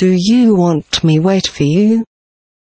Do you want me wait for you?